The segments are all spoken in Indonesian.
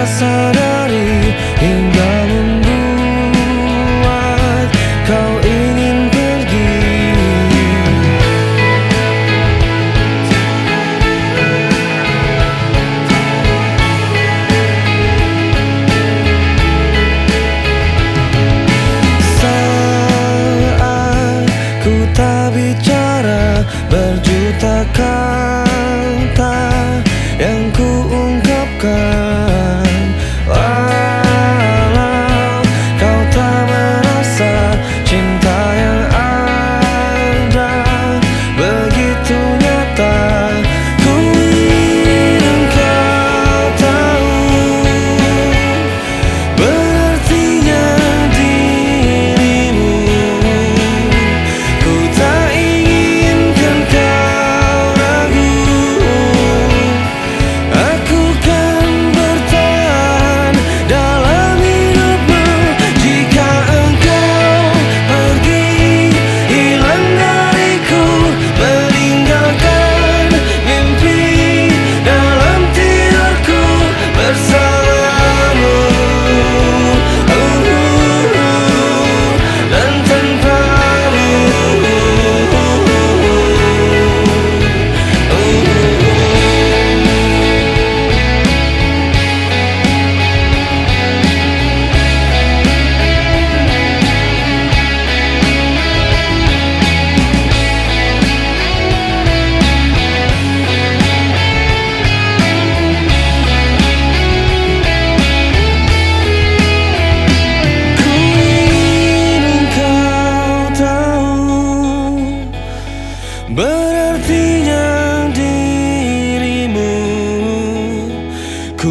ku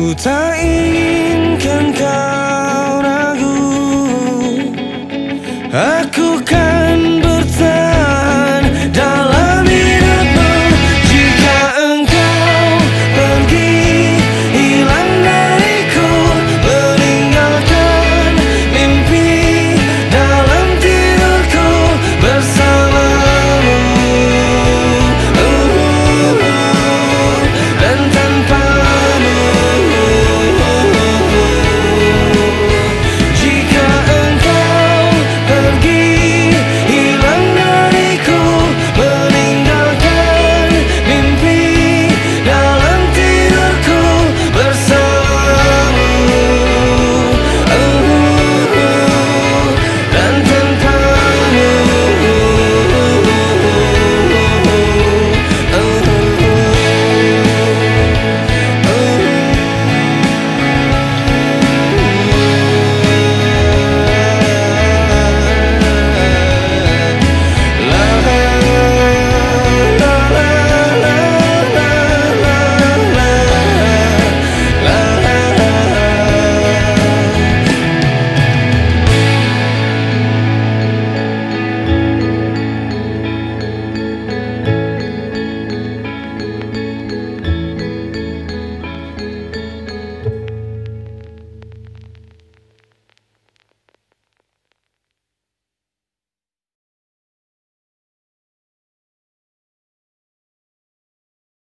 Tak inginkan kau ragu. Aku kan